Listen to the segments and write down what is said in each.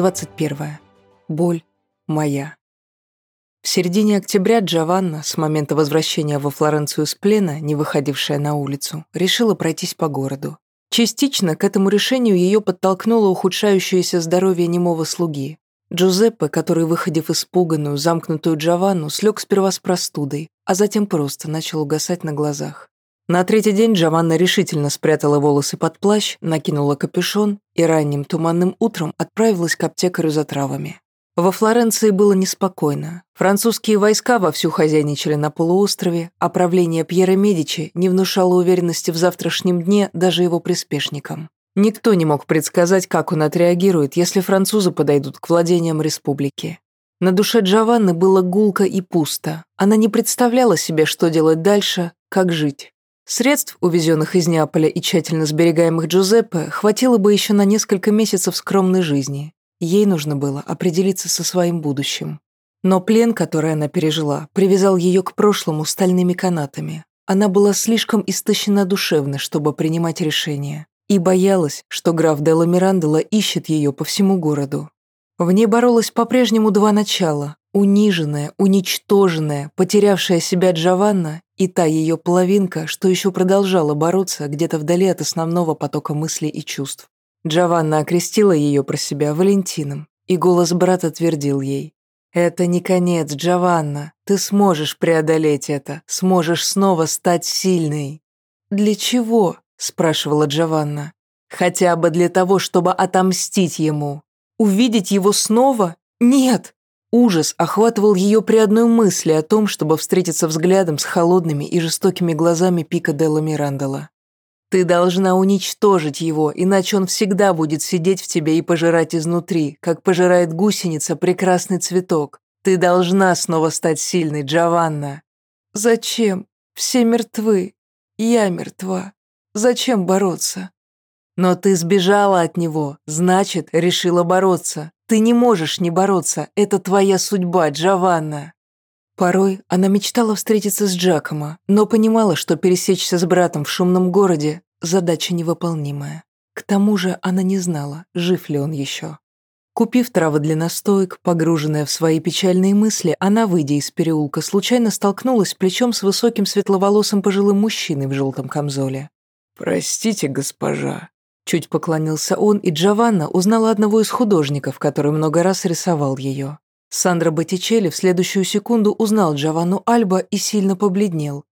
21. Боль моя. В середине октября Джованна, с момента возвращения во Флоренцию с плена, не выходившая на улицу, решила пройтись по городу. Частично к этому решению ее подтолкнуло ухудшающееся здоровье немого слуги. Джузеппе, который, выходив испуганную, замкнутую Джованну, слег сперва с простудой, а затем просто начал угасать на глазах. На третий день Джованна решительно спрятала волосы под плащ, накинула капюшон и ранним туманным утром отправилась к аптекарю за травами. Во Флоренции было неспокойно. Французские войска вовсю хозяйничали на полуострове, а правление Пьера Медичи не внушало уверенности в завтрашнем дне даже его приспешникам. Никто не мог предсказать, как он отреагирует, если французы подойдут к владениям республики. На душе Джованны было гулко и пусто. Она не представляла себе, что делать дальше, как жить. Средств, увезенных из Неаполя и тщательно сберегаемых Джузеппе, хватило бы еще на несколько месяцев скромной жизни. Ей нужно было определиться со своим будущим. Но плен, который она пережила, привязал ее к прошлому стальными канатами. Она была слишком истощена душевно, чтобы принимать решения, и боялась, что граф Делла Мирандела ищет ее по всему городу. В ней боролось по-прежнему два начала – униженная, уничтоженная, потерявшая себя Джованна и та ее половинка, что еще продолжала бороться где-то вдали от основного потока мыслей и чувств. Джованна окрестила ее про себя Валентином, и голос брата твердил ей. «Это не конец, Джованна. Ты сможешь преодолеть это, сможешь снова стать сильной». «Для чего?» – спрашивала Джованна. «Хотя бы для того, чтобы отомстить ему. Увидеть его снова? Нет!» Ужас охватывал ее при одной мысли о том, чтобы встретиться взглядом с холодными и жестокими глазами Пика Делла Мирандела. «Ты должна уничтожить его, иначе он всегда будет сидеть в тебе и пожирать изнутри, как пожирает гусеница прекрасный цветок. Ты должна снова стать сильной, Джованна». «Зачем? Все мертвы. Я мертва. Зачем бороться?» «Но ты сбежала от него, значит, решила бороться. Ты не можешь не бороться, это твоя судьба, Джованна». Порой она мечтала встретиться с Джакомо, но понимала, что пересечься с братом в шумном городе – задача невыполнимая. К тому же она не знала, жив ли он еще. Купив травы для настоек, погруженная в свои печальные мысли, она, выйдя из переулка, случайно столкнулась плечом с высоким светловолосым пожилым мужчиной в желтом камзоле. «Простите, госпожа», Чуть поклонился он, и Джованна узнала одного из художников, который много раз рисовал ее. Сандро Боттичелли в следующую секунду узнал Джованну Альба и сильно побледнел.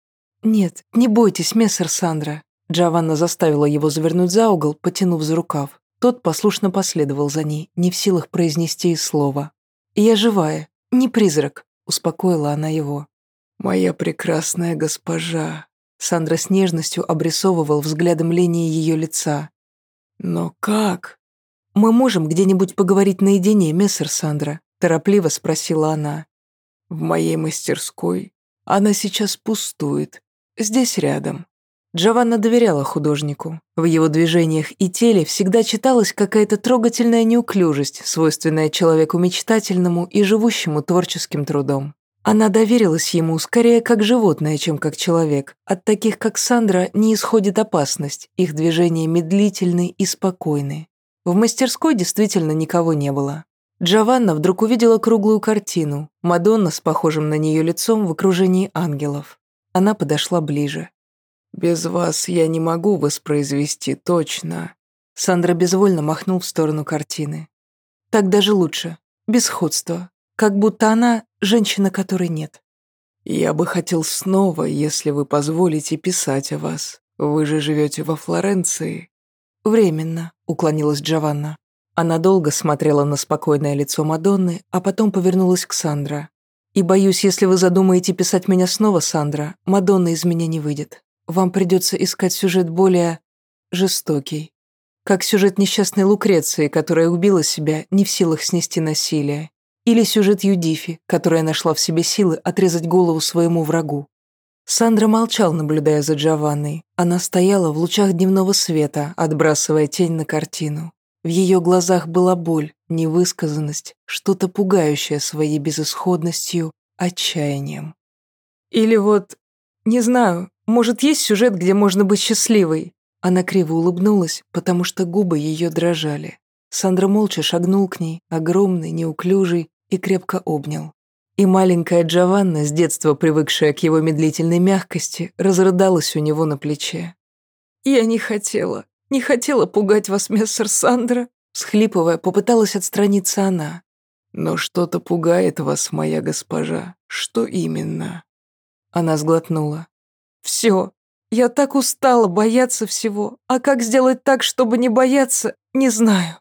«Нет, не бойтесь, мессер Сандра». Джованна заставила его завернуть за угол, потянув за рукав. Тот послушно последовал за ней, не в силах произнести и слова. «Я живая, не призрак», — успокоила она его. «Моя прекрасная госпожа», Сандра с нежностью обрисовывал взглядом линии ее лица. «Но как?» «Мы можем где-нибудь поговорить наедине, мессер Сандра?» – торопливо спросила она. «В моей мастерской. Она сейчас пустует. Здесь рядом». Джованна доверяла художнику. В его движениях и теле всегда читалась какая-то трогательная неуклюжесть, свойственная человеку мечтательному и живущему творческим трудом. Она доверилась ему скорее как животное, чем как человек. От таких, как Сандра, не исходит опасность, их движения медлительны и спокойны. В мастерской действительно никого не было. Джованна вдруг увидела круглую картину, Мадонна с похожим на нее лицом в окружении ангелов. Она подошла ближе. «Без вас я не могу воспроизвести точно». Сандра безвольно махнул в сторону картины. «Так даже лучше. Без сходства. Как будто она – женщина, которой нет. «Я бы хотел снова, если вы позволите, писать о вас. Вы же живете во Флоренции». «Временно», – уклонилась Джованна. Она долго смотрела на спокойное лицо Мадонны, а потом повернулась к Сандра. «И боюсь, если вы задумаете писать меня снова, Сандра, Мадонна из меня не выйдет. Вам придется искать сюжет более... жестокий. Как сюжет несчастной Лукреции, которая убила себя, не в силах снести насилие. Или сюжет Юдифи, которая нашла в себе силы отрезать голову своему врагу. Сандра молчал, наблюдая за Джованной. Она стояла в лучах дневного света, отбрасывая тень на картину. В ее глазах была боль, невысказанность, что-то пугающее своей безысходностью, отчаянием. Или вот, не знаю, может, есть сюжет, где можно быть счастливой? Она криво улыбнулась, потому что губы ее дрожали. Сандра молча шагнул к ней, огромный, неуклюжий, и крепко обнял. И маленькая Джованна, с детства привыкшая к его медлительной мягкости, разрыдалась у него на плече. «Я не хотела, не хотела пугать вас, мессер Сандра», Схлипывая, попыталась отстраниться она. «Но что-то пугает вас, моя госпожа. Что именно?» Она сглотнула. «Все. Я так устала бояться всего. А как сделать так, чтобы не бояться, не знаю».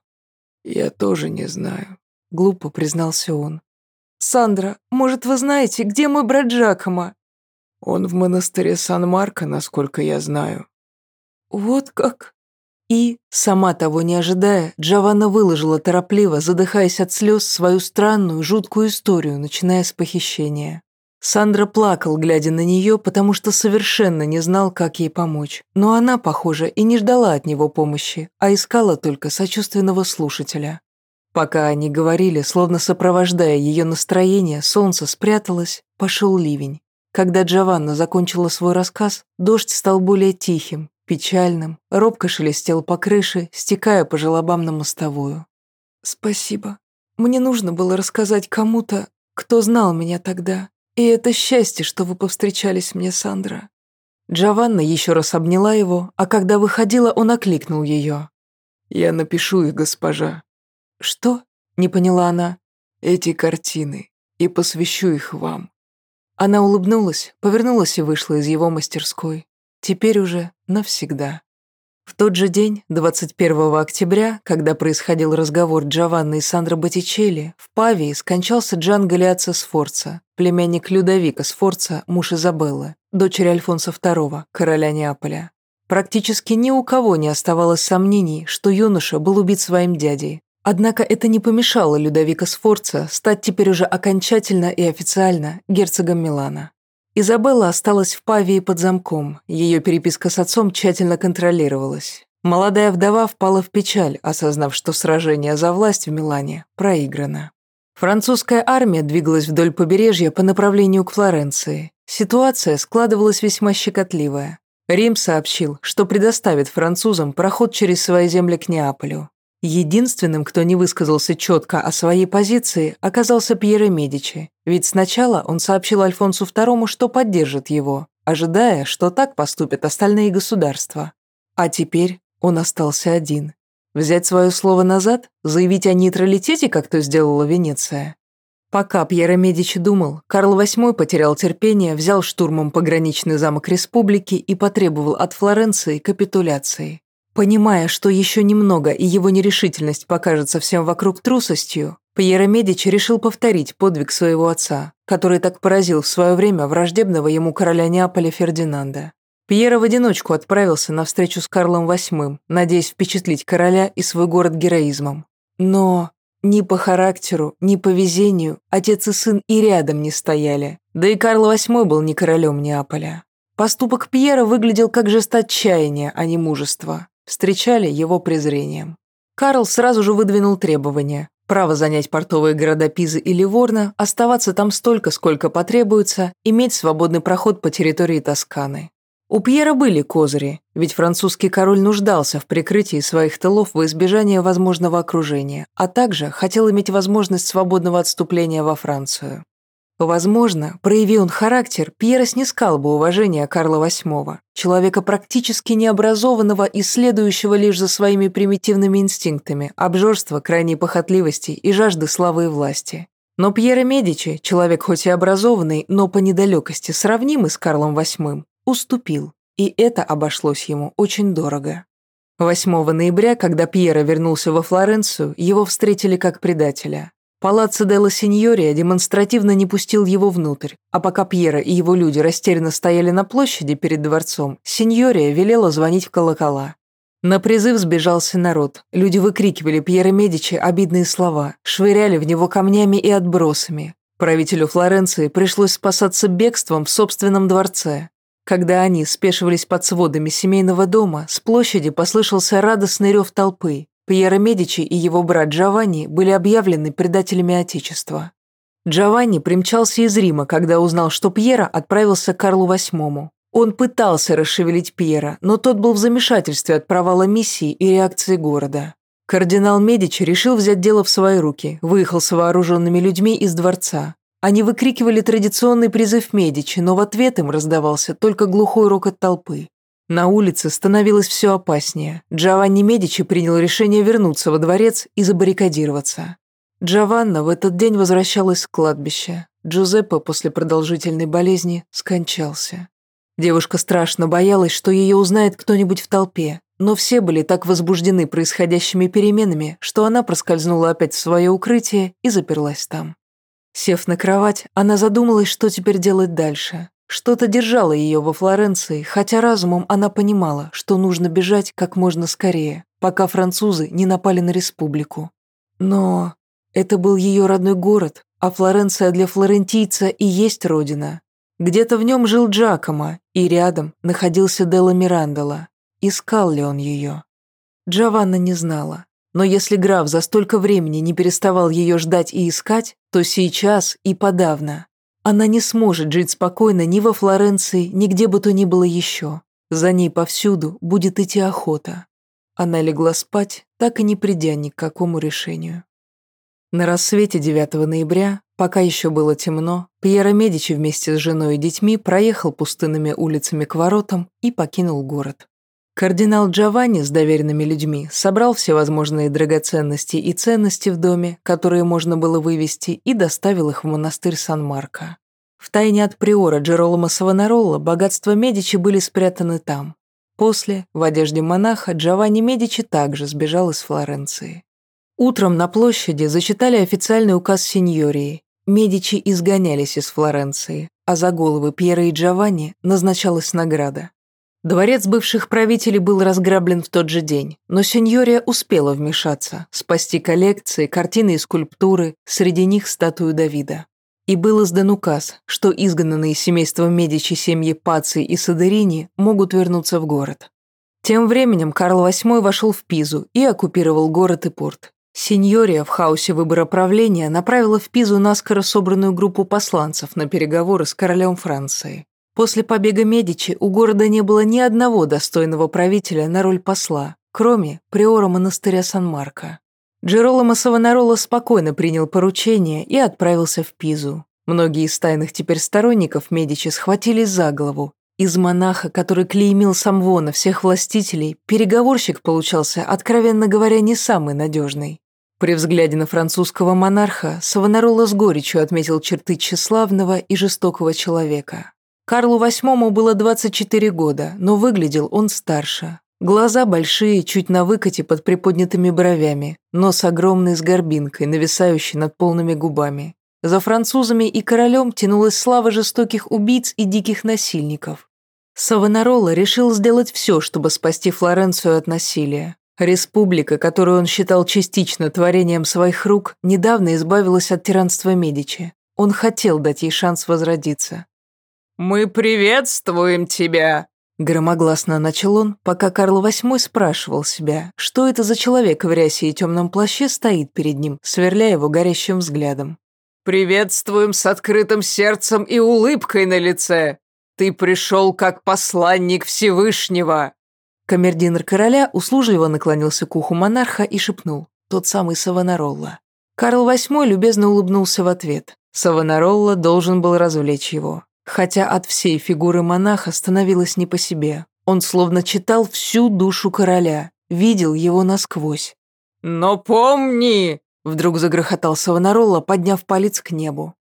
«Я тоже не знаю», — глупо признался он. «Сандра, может, вы знаете, где мой брат Джакома?» «Он в монастыре Сан-Марко, насколько я знаю». «Вот как?» И, сама того не ожидая, Джованна выложила торопливо, задыхаясь от слез, свою странную, жуткую историю, начиная с похищения. Сандра плакал, глядя на нее, потому что совершенно не знал, как ей помочь. Но она, похоже, и не ждала от него помощи, а искала только сочувственного слушателя. Пока они говорили, словно сопровождая ее настроение, солнце спряталось, пошел ливень. Когда Джованна закончила свой рассказ, дождь стал более тихим, печальным, робко шелестел по крыше, стекая по желобам на мостовую. «Спасибо. Мне нужно было рассказать кому-то, кто знал меня тогда. И это счастье, что вы повстречались мне, Сандра». Джованна еще раз обняла его, а когда выходила, он окликнул ее. «Я напишу их, госпожа». «Что?» — не поняла она. «Эти картины, и посвящу их вам». Она улыбнулась, повернулась и вышла из его мастерской. Теперь уже навсегда. В тот же день, 21 октября, когда происходил разговор Джованны и Сандро Боттичелли, в Павии скончался Джан Галиаци Сфорца, племянник Людовика Сфорца, муж Изабеллы, дочери Альфонса II, короля Неаполя. Практически ни у кого не оставалось сомнений, что юноша был убит своим дядей. Однако это не помешало Людовика Сфорца стать теперь уже окончательно и официально герцогом Милана. Изабелла осталась в Павии под замком, ее переписка с отцом тщательно контролировалась. Молодая вдова впала в печаль, осознав, что сражение за власть в Милане проиграно. Французская армия двигалась вдоль побережья по направлению к Флоренции. Ситуация складывалась весьма щекотливая. Рим сообщил, что предоставит французам проход через свои земли к Неаполю. Единственным, кто не высказался четко о своей позиции, оказался Пьеро Медичи, ведь сначала он сообщил Альфонсу II, что поддержит его, ожидая, что так поступят остальные государства. А теперь он остался один. Взять свое слово назад? Заявить о нейтралитете, как то сделала Венеция? Пока Пьеро Медичи думал, Карл VIII потерял терпение, взял штурмом пограничный замок республики и потребовал от Флоренции капитуляции. Понимая, что еще немного и его нерешительность покажется всем вокруг трусостью, Пьеро Медичи решил повторить подвиг своего отца, который так поразил в свое время враждебного ему короля Неаполя Фердинанда. Пьеро в одиночку отправился на встречу с Карлом VIII, надеясь впечатлить короля и свой город героизмом. Но ни по характеру, ни по везению отец и сын и рядом не стояли, да и Карл VIII был не королем Неаполя. Поступок Пьера выглядел как жест отчаяния, а не мужества встречали его презрением. Карл сразу же выдвинул требования. Право занять портовые города Пизы и Ливорно, оставаться там столько, сколько потребуется, иметь свободный проход по территории Тосканы. У Пьера были козыри, ведь французский король нуждался в прикрытии своих тылов во избежание возможного окружения, а также хотел иметь возможность свободного отступления во Францию. Возможно, прояви он характер, Пьера снискал бы уважение Карла VIII, человека практически необразованного и следующего лишь за своими примитивными инстинктами, обжорства, крайней похотливости и жажды славы и власти. Но Пьеро Медичи, человек хоть и образованный, но по недалекости сравнимый с Карлом VIII, уступил, и это обошлось ему очень дорого. 8 ноября, когда Пьеро вернулся во Флоренцию, его встретили как предателя. Палаццо Делла Синьория демонстративно не пустил его внутрь, а пока Пьера и его люди растерянно стояли на площади перед дворцом, Синьория велела звонить в колокола. На призыв сбежался народ. Люди выкрикивали Пьера Медичи обидные слова, швыряли в него камнями и отбросами. Правителю Флоренции пришлось спасаться бегством в собственном дворце. Когда они спешивались под сводами семейного дома, с площади послышался радостный рев толпы. Пьеро Медичи и его брат Джованни были объявлены предателями Отечества. Джованни примчался из Рима, когда узнал, что Пьера отправился к Карлу VIII. Он пытался расшевелить Пьера, но тот был в замешательстве от провала миссии и реакции города. Кардинал Медичи решил взять дело в свои руки, выехал с вооруженными людьми из дворца. Они выкрикивали традиционный призыв Медичи, но в ответ им раздавался только глухой рокот толпы. На улице становилось все опаснее. Джованни Медичи принял решение вернуться во дворец и забаррикадироваться. Джованна в этот день возвращалась с кладбища. Джузеппе после продолжительной болезни скончался. Девушка страшно боялась, что ее узнает кто-нибудь в толпе, но все были так возбуждены происходящими переменами, что она проскользнула опять в свое укрытие и заперлась там. Сев на кровать, она задумалась, что теперь делать дальше. Что-то держало ее во Флоренции, хотя разумом она понимала, что нужно бежать как можно скорее, пока французы не напали на республику. Но это был ее родной город, а Флоренция для флорентийца и есть родина. Где-то в нем жил Джакомо, и рядом находился Делла Мирандола. Искал ли он ее? Джованна не знала. Но если граф за столько времени не переставал ее ждать и искать, то сейчас и подавно. Она не сможет жить спокойно ни во Флоренции, ни где бы то ни было еще. За ней повсюду будет идти охота. Она легла спать, так и не придя ни к какому решению. На рассвете 9 ноября, пока еще было темно, Пьеро Медичи вместе с женой и детьми проехал пустынными улицами к воротам и покинул город. Кардинал Джованни с доверенными людьми собрал все возможные драгоценности и ценности в доме, которые можно было вывести, и доставил их в монастырь Сан-Марко. Втайне от приора Джеролома Савонаролла богатства Медичи были спрятаны там. После, в одежде монаха, Джованни Медичи также сбежал из Флоренции. Утром на площади зачитали официальный указ сеньории. Медичи изгонялись из Флоренции, а за головы Пьера и Джованни назначалась награда. Дворец бывших правителей был разграблен в тот же день, но сеньория успела вмешаться, спасти коллекции, картины и скульптуры, среди них статую Давида. И был издан указ, что изгнанные семейством Медичи семьи Паци и Садерини могут вернуться в город. Тем временем Карл VIII вошел в Пизу и оккупировал город и порт. Сеньория в хаосе выбора правления направила в Пизу наскоро собранную группу посланцев на переговоры с королем Франции. После побега Медичи у города не было ни одного достойного правителя на роль посла, кроме приора монастыря Сан-Марко. Джероломо Савонарола спокойно принял поручение и отправился в Пизу. Многие из тайных теперь сторонников Медичи схватились за голову. Из монаха, который клеймил Самвона всех властителей, переговорщик получался, откровенно говоря, не самый надежный. При взгляде на французского монарха Савонарола с горечью отметил черты тщеславного и жестокого человека. Карлу VIII было 24 года, но выглядел он старше. Глаза большие, чуть на выкате под приподнятыми бровями, нос огромный с горбинкой, нависающий над полными губами. За французами и королем тянулась слава жестоких убийц и диких насильников. Савонарола решил сделать все, чтобы спасти Флоренцию от насилия. Республика, которую он считал частично творением своих рук, недавно избавилась от тиранства Медичи. Он хотел дать ей шанс возродиться. «Мы приветствуем тебя!» Громогласно начал он, пока Карл VIII спрашивал себя, что это за человек в рясе и темном плаще стоит перед ним, сверляя его горящим взглядом. «Приветствуем с открытым сердцем и улыбкой на лице! Ты пришел как посланник Всевышнего!» Камердинер короля услужливо наклонился к уху монарха и шепнул, тот самый Савонаролла. Карл VIII любезно улыбнулся в ответ. Савонаролла должен был развлечь его. Хотя от всей фигуры монаха становилось не по себе. Он словно читал всю душу короля, видел его насквозь. «Но помни!» — вдруг загрохотал Савонаролла, подняв палец к небу.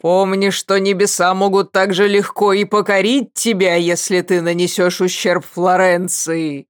«Помни, что небеса могут так же легко и покорить тебя, если ты нанесешь ущерб Флоренции!»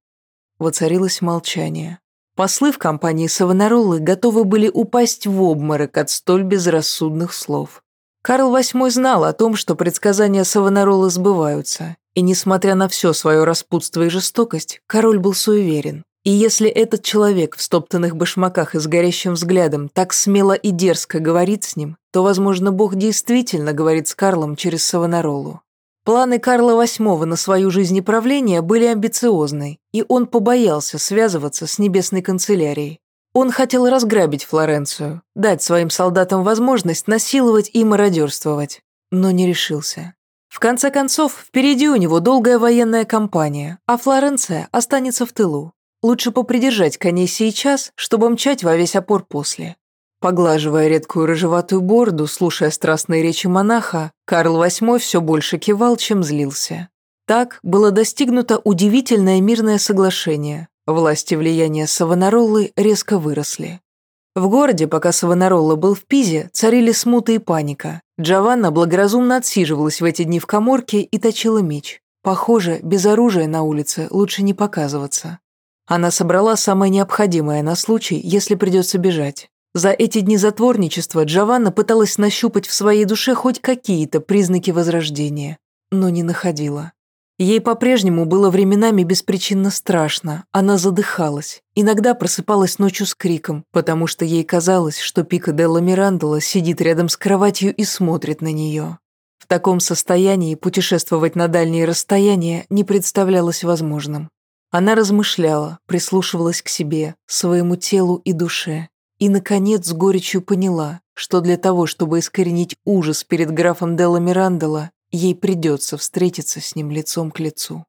Воцарилось молчание. Послы в компании Савонароллы готовы были упасть в обморок от столь безрассудных слов. Карл VIII знал о том, что предсказания Савонарола сбываются, и, несмотря на все свое распутство и жестокость, король был суеверен. И если этот человек в стоптанных башмаках и с горящим взглядом так смело и дерзко говорит с ним, то, возможно, Бог действительно говорит с Карлом через Савонаролу. Планы Карла VIII на свою жизнь и правление были амбициозны, и он побоялся связываться с небесной канцелярией. Он хотел разграбить Флоренцию, дать своим солдатам возможность насиловать и мародерствовать, но не решился. В конце концов, впереди у него долгая военная кампания, а Флоренция останется в тылу. лучше попридержать коней сейчас, чтобы мчать во весь опор после. Поглаживая редкую рыжеватую бороду, слушая страстные речи монаха, Карл VIII все больше кивал, чем злился. Так было достигнуто удивительное мирное соглашение. Власти влияния Савонароллы резко выросли. В городе, пока Савонаролла был в Пизе, царили смута и паника. Джованна благоразумно отсиживалась в эти дни в коморке и точила меч. Похоже, без оружия на улице лучше не показываться. Она собрала самое необходимое на случай, если придется бежать. За эти дни затворничества Джованна пыталась нащупать в своей душе хоть какие-то признаки возрождения, но не находила. Ей по-прежнему было временами беспричинно страшно, она задыхалась, иногда просыпалась ночью с криком, потому что ей казалось, что Пика Делла Мирандола сидит рядом с кроватью и смотрит на нее. В таком состоянии путешествовать на дальние расстояния не представлялось возможным. Она размышляла, прислушивалась к себе, своему телу и душе, и, наконец, с горечью поняла, что для того, чтобы искоренить ужас перед графом Делла Мирандола, ей придется встретиться с ним лицом к лицу.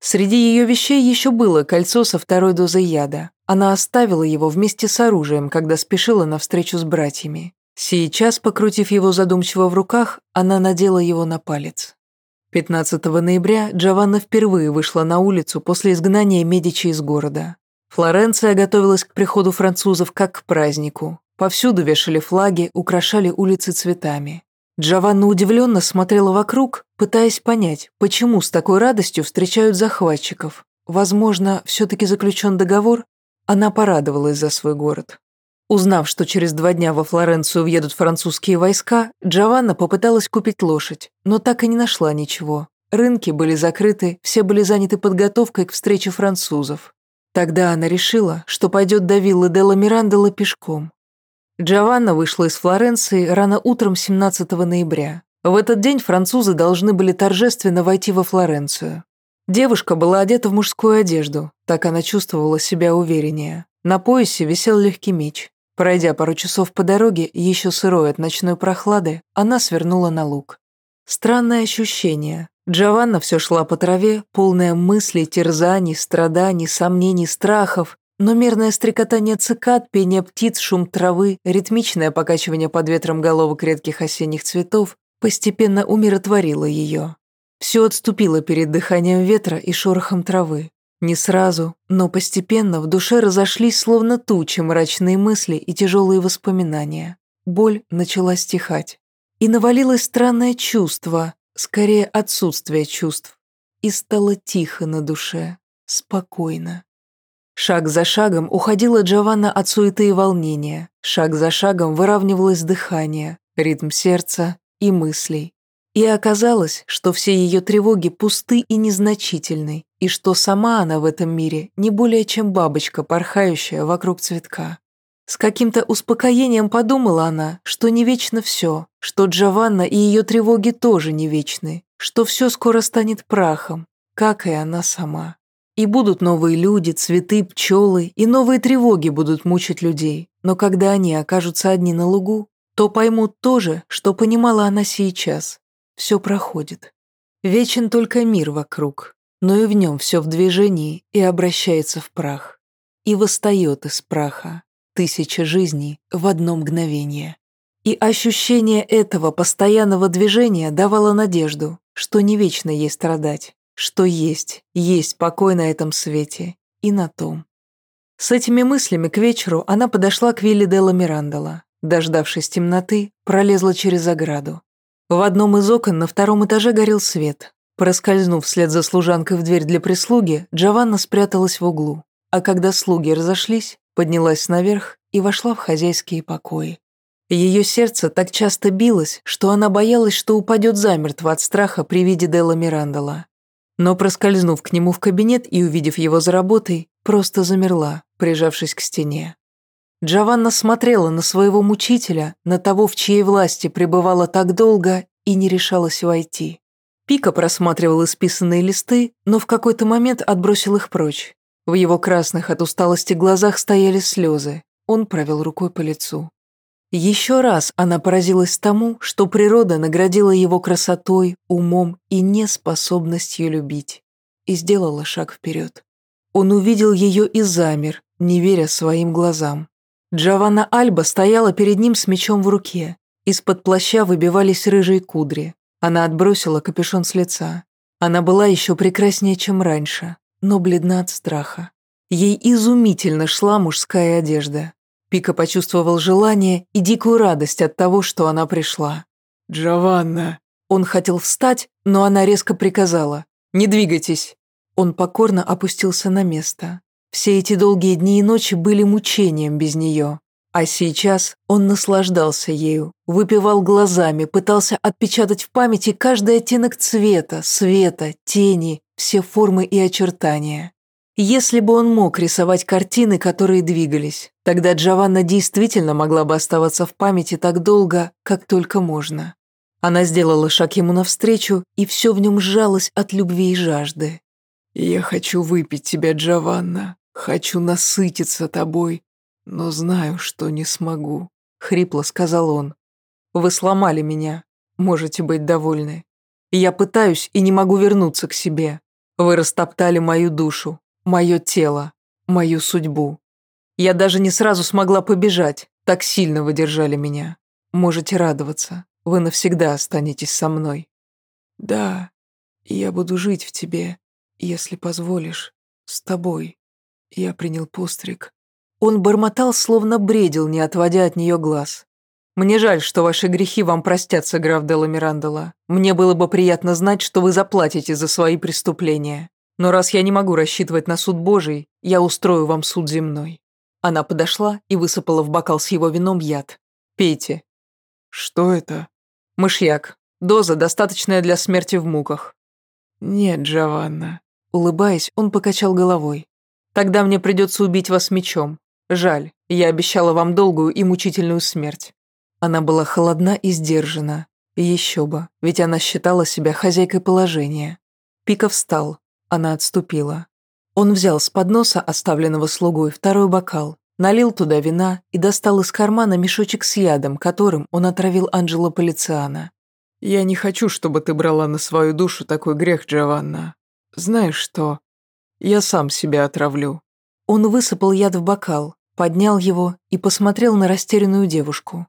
Среди ее вещей еще было кольцо со второй дозой яда. Она оставила его вместе с оружием, когда спешила на встречу с братьями. Сейчас, покрутив его задумчиво в руках, она надела его на палец. 15 ноября Джованна впервые вышла на улицу после изгнания Медичи из города. Флоренция готовилась к приходу французов как к празднику. Повсюду вешали флаги, украшали улицы цветами. Джованна удивленно смотрела вокруг, пытаясь понять, почему с такой радостью встречают захватчиков. Возможно, все-таки заключен договор? Она порадовалась за свой город. Узнав, что через два дня во Флоренцию въедут французские войска, Джованна попыталась купить лошадь, но так и не нашла ничего. Рынки были закрыты, все были заняты подготовкой к встрече французов. Тогда она решила, что пойдет до виллы Делла Мирандела пешком. Джованна вышла из Флоренции рано утром 17 ноября. В этот день французы должны были торжественно войти во Флоренцию. Девушка была одета в мужскую одежду, так она чувствовала себя увереннее. На поясе висел легкий меч. Пройдя пару часов по дороге, еще сырой от ночной прохлады, она свернула на луг. Странное ощущение. Джованна все шла по траве, полная мыслей, терзаний, страданий, сомнений, страхов, но мерное стрекотание цикад, пение птиц, шум травы, ритмичное покачивание под ветром головок редких осенних цветов постепенно умиротворило ее. Все отступило перед дыханием ветра и шорохом травы. Не сразу, но постепенно в душе разошлись словно тучи мрачные мысли и тяжелые воспоминания. Боль начала стихать. И навалилось странное чувство, скорее отсутствие чувств. И стало тихо на душе, спокойно. Шаг за шагом уходила Джованна от суеты и волнения. Шаг за шагом выравнивалось дыхание, ритм сердца и мыслей. И оказалось, что все ее тревоги пусты и незначительны, и что сама она в этом мире не более чем бабочка, порхающая вокруг цветка. С каким-то успокоением подумала она, что не вечно все, что Джованна и ее тревоги тоже не вечны, что все скоро станет прахом, как и она сама. И будут новые люди, цветы, пчелы, и новые тревоги будут мучить людей, но когда они окажутся одни на лугу, то поймут то же, что понимала она сейчас. Все проходит. Вечен только мир вокруг, но и в нем все в движении и обращается в прах. И восстает из праха тысяча жизней в одно мгновение. И ощущение этого постоянного движения давало надежду, что не вечно ей страдать, что есть, есть покой на этом свете и на том. С этими мыслями к вечеру она подошла к вилле Делла Мирандола. Дождавшись темноты, пролезла через ограду. В одном из окон на втором этаже горел свет. Проскользнув вслед за служанкой в дверь для прислуги, Джованна спряталась в углу. А когда слуги разошлись, поднялась наверх и вошла в хозяйские покои. Ее сердце так часто билось, что она боялась, что упадет замертво от страха при виде Делла Мирандола. Но проскользнув к нему в кабинет и увидев его за работой, просто замерла, прижавшись к стене. Джованна смотрела на своего мучителя, на того, в чьей власти пребывала так долго, и не решалась войти. Пика просматривал исписанные листы, но в какой-то момент отбросил их прочь. В его красных от усталости глазах стояли слезы. Он провел рукой по лицу. Еще раз она поразилась тому, что природа наградила его красотой, умом и неспособностью любить. И сделала шаг вперед. Он увидел ее и замер, не веря своим глазам. Джованна Альба стояла перед ним с мечом в руке. Из-под плаща выбивались рыжие кудри. Она отбросила капюшон с лица. Она была еще прекраснее, чем раньше, но бледна от страха. Ей изумительно шла мужская одежда. Пика почувствовал желание и дикую радость от того, что она пришла. «Джованна!» Он хотел встать, но она резко приказала. «Не двигайтесь!» Он покорно опустился на место. Все эти долгие дни и ночи были мучением без нее. А сейчас он наслаждался ею, выпивал глазами, пытался отпечатать в памяти каждый оттенок цвета, света, тени, все формы и очертания. Если бы он мог рисовать картины, которые двигались, тогда Джованна действительно могла бы оставаться в памяти так долго, как только можно. Она сделала шаг ему навстречу, и все в нем сжалось от любви и жажды. «Я хочу выпить тебя, Джованна. Хочу насытиться тобой, но знаю, что не смогу», — хрипло сказал он. «Вы сломали меня. Можете быть довольны. Я пытаюсь и не могу вернуться к себе. Вы растоптали мою душу, мое тело, мою судьбу. Я даже не сразу смогла побежать, так сильно вы держали меня. Можете радоваться, вы навсегда останетесь со мной». «Да, я буду жить в тебе, если позволишь, с тобой». Я принял постриг. Он бормотал, словно бредил, не отводя от нее глаз. «Мне жаль, что ваши грехи вам простятся, граф Делла Мирандола. Мне было бы приятно знать, что вы заплатите за свои преступления. Но раз я не могу рассчитывать на суд Божий, я устрою вам суд земной». Она подошла и высыпала в бокал с его вином яд. «Пейте». «Что это?» «Мышьяк. Доза, достаточная для смерти в муках». «Нет, Джованна». Улыбаясь, он покачал головой. Тогда мне придется убить вас мечом. Жаль, я обещала вам долгую и мучительную смерть». Она была холодна и сдержана. Еще бы, ведь она считала себя хозяйкой положения. Пика встал, она отступила. Он взял с подноса, оставленного слугой, второй бокал, налил туда вина и достал из кармана мешочек с ядом, которым он отравил Анджело Полициана. «Я не хочу, чтобы ты брала на свою душу такой грех, Джованна. Знаешь что? Я сам себя отравлю». Он высыпал яд в бокал, поднял его и посмотрел на растерянную девушку.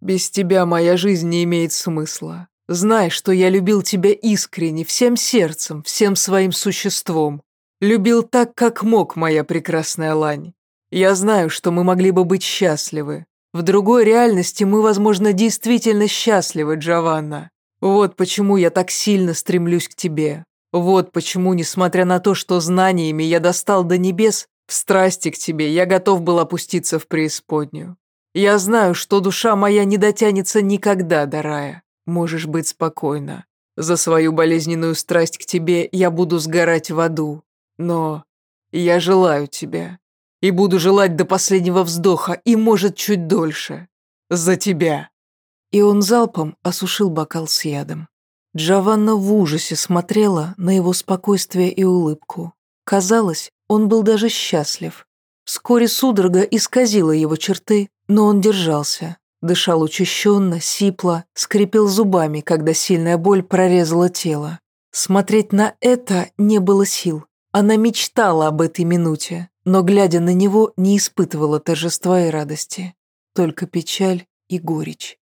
«Без тебя моя жизнь не имеет смысла. Знай, что я любил тебя искренне, всем сердцем, всем своим существом. Любил так, как мог, моя прекрасная лань. Я знаю, что мы могли бы быть счастливы. В другой реальности мы, возможно, действительно счастливы, Джованна. Вот почему я так сильно стремлюсь к тебе. Вот почему, несмотря на то, что знаниями я достал до небес, в страсти к тебе я готов был опуститься в преисподнюю. Я знаю, что душа моя не дотянется никогда до рая. Можешь быть спокойна. За свою болезненную страсть к тебе я буду сгорать в аду. Но я желаю тебя. И буду желать до последнего вздоха, и, может, чуть дольше. За тебя. И он залпом осушил бокал с ядом. Джованна в ужасе смотрела на его спокойствие и улыбку. Казалось, он был даже счастлив. Вскоре судорога исказила его черты, но он держался. Дышал учащенно, сипло, скрипел зубами, когда сильная боль прорезала тело. Смотреть на это не было сил. Она мечтала об этой минуте, но, глядя на него, не испытывала торжества и радости. Только печаль и горечь.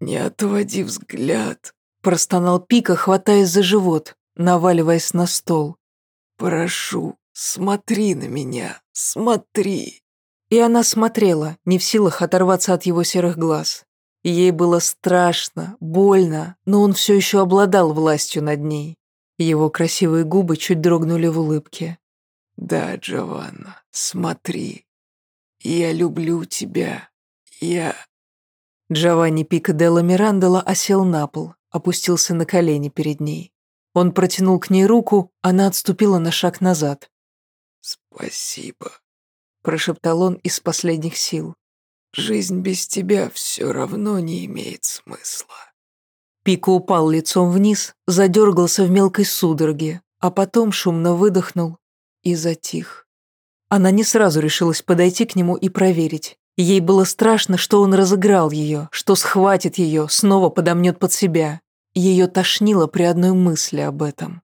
«Не отводи взгляд», Простонал Пика, хватаясь за живот, наваливаясь на стол. «Прошу, смотри на меня, смотри!» И она смотрела, не в силах оторваться от его серых глаз. Ей было страшно, больно, но он все еще обладал властью над ней. Его красивые губы чуть дрогнули в улыбке. «Да, Джованна, смотри. Я люблю тебя. Я...» Джованни Пика Делла Мирандола осел на пол, опустился на колени перед ней. Он протянул к ней руку, она отступила на шаг назад. «Спасибо», – прошептал он из последних сил. «Жизнь без тебя все равно не имеет смысла». Пика упал лицом вниз, задергался в мелкой судороге, а потом шумно выдохнул и затих. Она не сразу решилась подойти к нему и проверить. Ей было страшно, что он разыграл ее, что схватит ее, снова подомнет под себя. Ее тошнило при одной мысли об этом.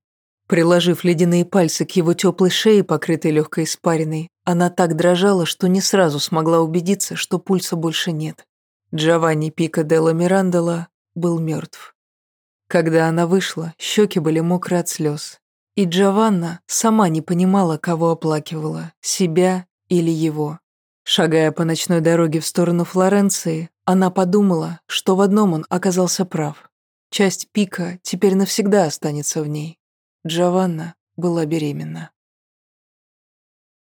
Приложив ледяные пальцы к его теплой шее, покрытой легкой испариной, она так дрожала, что не сразу смогла убедиться, что пульса больше нет. Джованни Пика Делла Мирандола был мертв. Когда она вышла, щеки были мокры от слез. И Джованна сама не понимала, кого оплакивала, себя или его. Шагая по ночной дороге в сторону Флоренции, она подумала, что в одном он оказался прав. Часть пика теперь навсегда останется в ней. Джованна была беременна.